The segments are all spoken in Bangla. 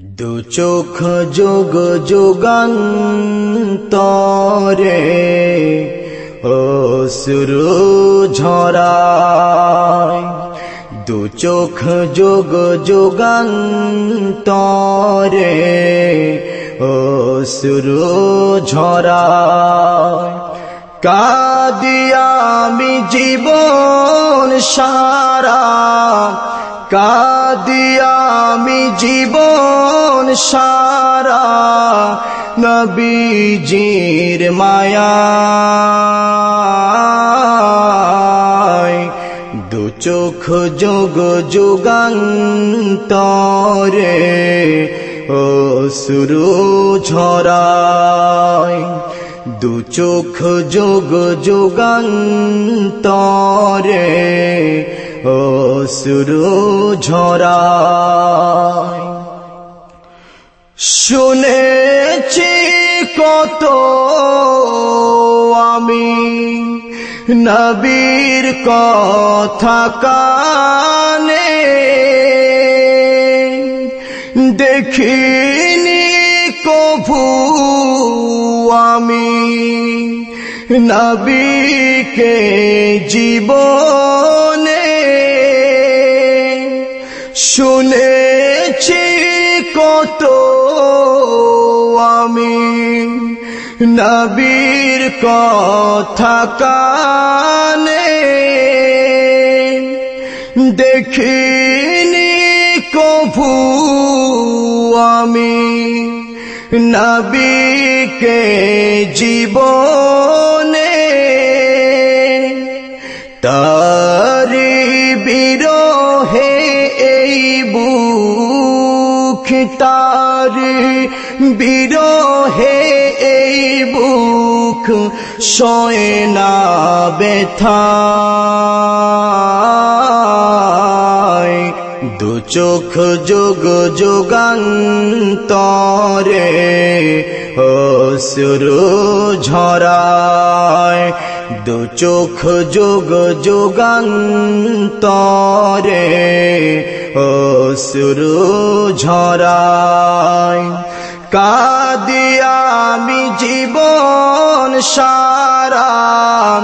দু চোখ যোগ যুগান্তরে ও সুরু ঝরায়। দু চোখ যোগ যুগান্তরে ও সুরু ঝরায় কাদিয়ামি জীবন সারা কাদিয়ামি জীবন সারা নবীজির মায়া দু চোখ যোগ যুগান্তরে ও সুরু ঝরায় দু চোখ যোগ যুগান্তরে ও সুরু ঝরায়। শুনেছি কত আমি নবীর কথা কানে। দেখিনি কভু আমি নবীকে জীবনে শুনেছি কত আমি। নবীর কথা কানে দেখিনি কভু আমি। নবীকে জীবনে তারি এই বুক তারি বিরহে বুক সয়না ব্যথায় দু চোখ যোগ যোগান্তরে ও সুরু ঝরায়। দু চোখ যোগ যোগান্তরে ও সুরু ঝরায় কাদিয়ামি জীবন সারাম।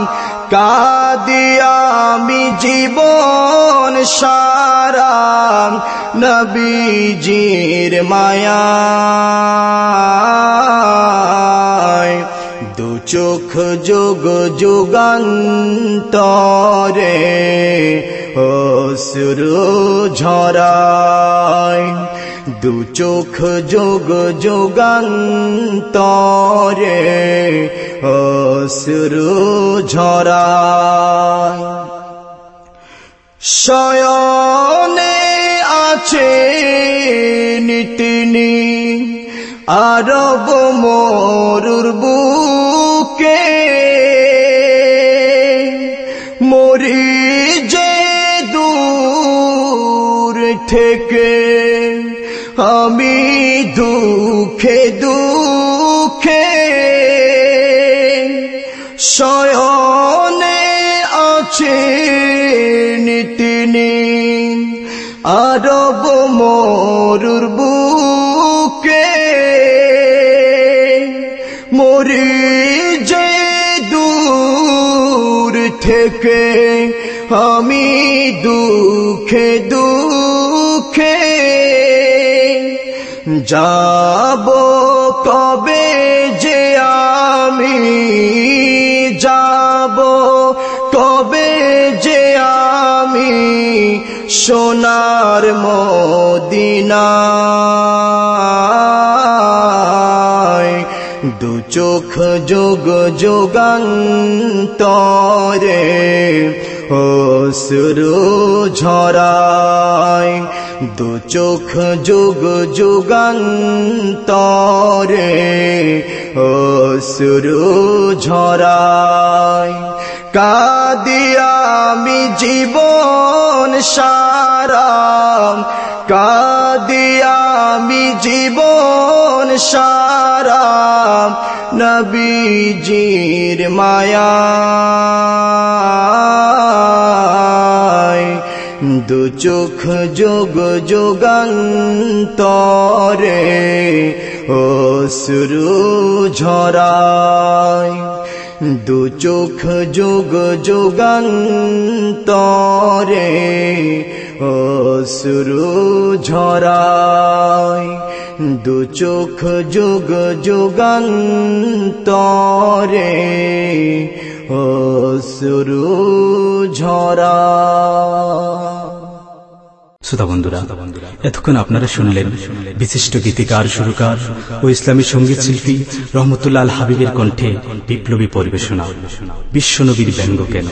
কাদিয়ামি জীবন সারাম নবীজির মায়া দু চোখ যোগ যুগান্তরে ও সুরু ঝরায় দু চোখ যোগ যুগান্তরে, ও সুরু ঝরায় শয়নে আছে নিতিনি আরব মরুর থেকে আমি দুঃখে দুঃখে শয়নে আছে তিনি আরব মরুর বুকে মরি যে দূর থেকে আমি দুঃখে দুঃখে যাব কবে যে আমি যাব কবে যে আমি সোনার মদিনা। দু চোখ যোগ যোগান্তরে ও সুরু ঝরায়। দু চোখ যোগ যুগান্তরে ও সুরু ঝরায় কাদিয়ামি জীবন সারাম। কাদিয়ামি জীবন সারাম। নবীজির মায়া। দু চোখ যোগ যোগান্তরে ও সুরু ঝরায়। দু চোখ যোগ যোগান্তরে ও সুরু ঝরায়। দু চোখ যোগ যোগান্তরে ও সুরু ঝরা। শ্রোতা বন্ধুরা, এতক্ষণ আপনারা শুনলেন বিশিষ্ট গীতিকার, সুরকার ও ইসলামী সংগীত শিল্পী রহমতুল্লাল হাবিবের কণ্ঠে বিপ্লবী পরিবেশনা। বিশ্বনবীর ব্যঙ্গ কেন?